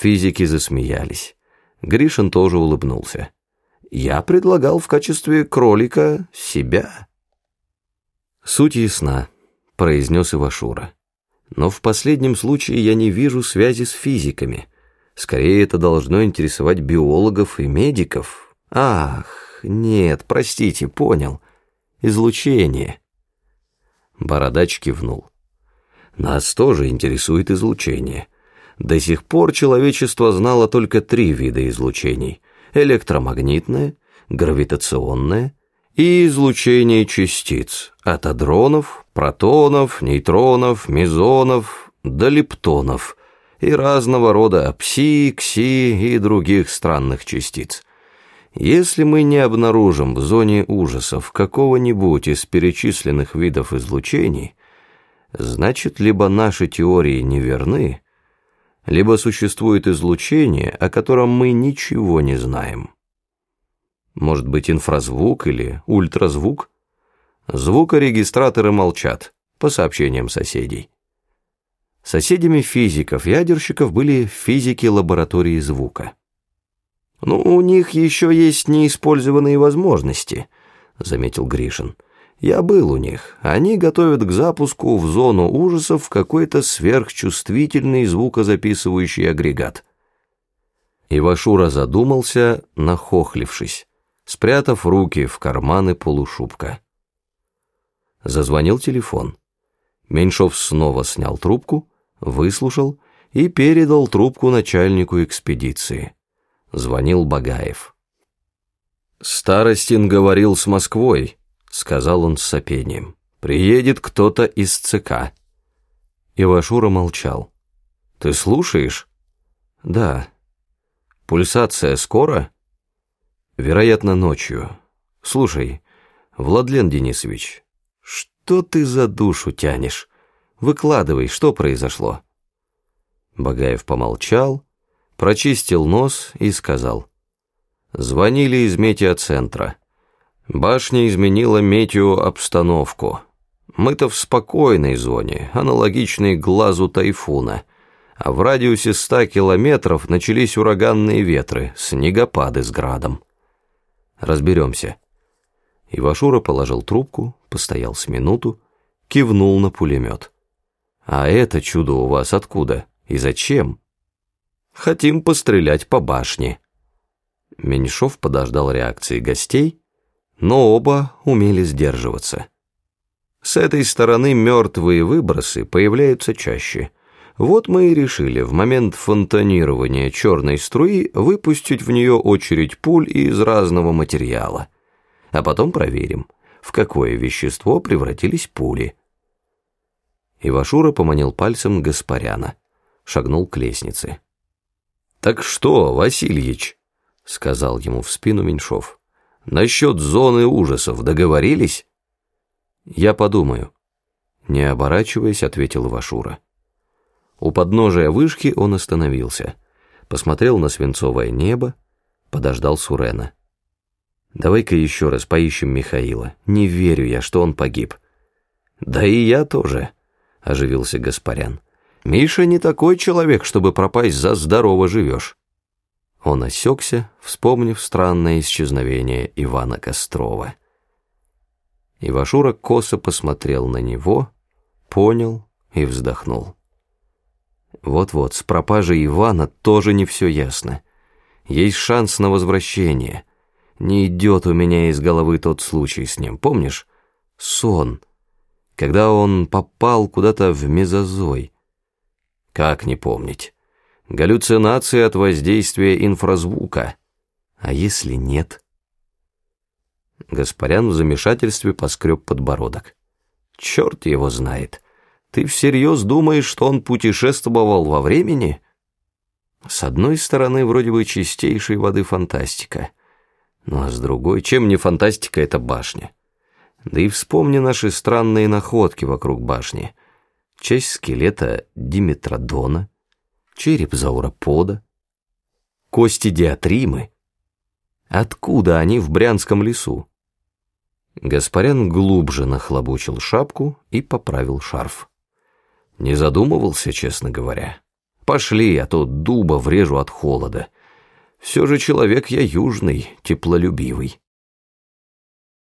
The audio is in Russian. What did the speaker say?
Физики засмеялись. Гришин тоже улыбнулся. Я предлагал в качестве кролика себя. Суть ясна, произнес Ивашура. Но в последнем случае я не вижу связи с физиками. Скорее, это должно интересовать биологов и медиков. Ах, нет, простите, понял. Излучение. Бородач кивнул. Нас тоже интересует излучение. До сих пор человечество знало только три вида излучений – электромагнитное, гравитационное и излучение частиц от адронов, протонов, нейтронов, мезонов до лептонов и разного рода пси, кси и других странных частиц. Если мы не обнаружим в зоне ужасов какого-нибудь из перечисленных видов излучений, значит, либо наши теории неверны, либо существует излучение, о котором мы ничего не знаем. Может быть, инфразвук или ультразвук? Звукорегистраторы молчат, по сообщениям соседей. Соседями физиков-ядерщиков были физики лаборатории звука. «Ну, у них еще есть неиспользованные возможности», — заметил Гришин. «Я был у них. Они готовят к запуску в зону ужасов какой-то сверхчувствительный звукозаписывающий агрегат». Ивашура задумался, нахохлившись спрятав руки в карманы полушубка. Зазвонил телефон. Меньшов снова снял трубку, выслушал и передал трубку начальнику экспедиции. Звонил Багаев. «Старостин говорил с Москвой», — сказал он с сопением. «Приедет кто-то из ЦК». Ивашура молчал. «Ты слушаешь?» «Да». «Пульсация скоро?» Вероятно, ночью. Слушай, Владлен Денисович, что ты за душу тянешь? Выкладывай, что произошло?» Багаев помолчал, прочистил нос и сказал. «Звонили из метеоцентра. Башня изменила метеообстановку. Мы-то в спокойной зоне, аналогичной глазу тайфуна, а в радиусе ста километров начались ураганные ветры, снегопады с градом. Разберемся. Ивашура положил трубку, постоял с минуту, кивнул на пулемет. А это чудо у вас откуда и зачем? Хотим пострелять по башне. Меньшов подождал реакции гостей, но оба умели сдерживаться. С этой стороны мертвые выбросы появляются чаще – вот мы и решили в момент фонтанирования черной струи выпустить в нее очередь пуль из разного материала. А потом проверим, в какое вещество превратились пули. Ивашура поманил пальцем Гаспаряна, шагнул к лестнице. «Так что, Васильич?» — сказал ему в спину Меньшов. «Насчет зоны ужасов договорились?» «Я подумаю», — не оборачиваясь, ответил Ивашура. У подножия вышки он остановился, посмотрел на свинцовое небо, подождал Сурена. «Давай-ка еще раз поищем Михаила. Не верю я, что он погиб». «Да и я тоже», — оживился Гаспарян. «Миша не такой человек, чтобы пропасть за здорово живешь». Он осекся, вспомнив странное исчезновение Ивана Кострова. Ивашура косо посмотрел на него, понял и вздохнул. Вот-вот, с пропажей Ивана тоже не все ясно. Есть шанс на возвращение. Не идет у меня из головы тот случай с ним, помнишь? Сон. Когда он попал куда-то в мезозой. Как не помнить? Галлюцинации от воздействия инфразвука. А если нет? Гаспарян в замешательстве поскреб подбородок. Черт его знает. Ты всерьез думаешь, что он путешествовал во времени? С одной стороны, вроде бы чистейшей воды фантастика. Ну а с другой, чем не фантастика эта башня? Да и вспомни наши странные находки вокруг башни. Часть скелета Димитродона, череп зауропода, кости диатримы. Откуда они в Брянском лесу? Гаспарян глубже нахлобучил шапку и поправил шарф. Не задумывался, честно говоря. пошли, а то дуба врежу от холода. Все же человек я южный, теплолюбивый.